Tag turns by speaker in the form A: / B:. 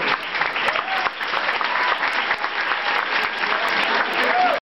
A: Thank you.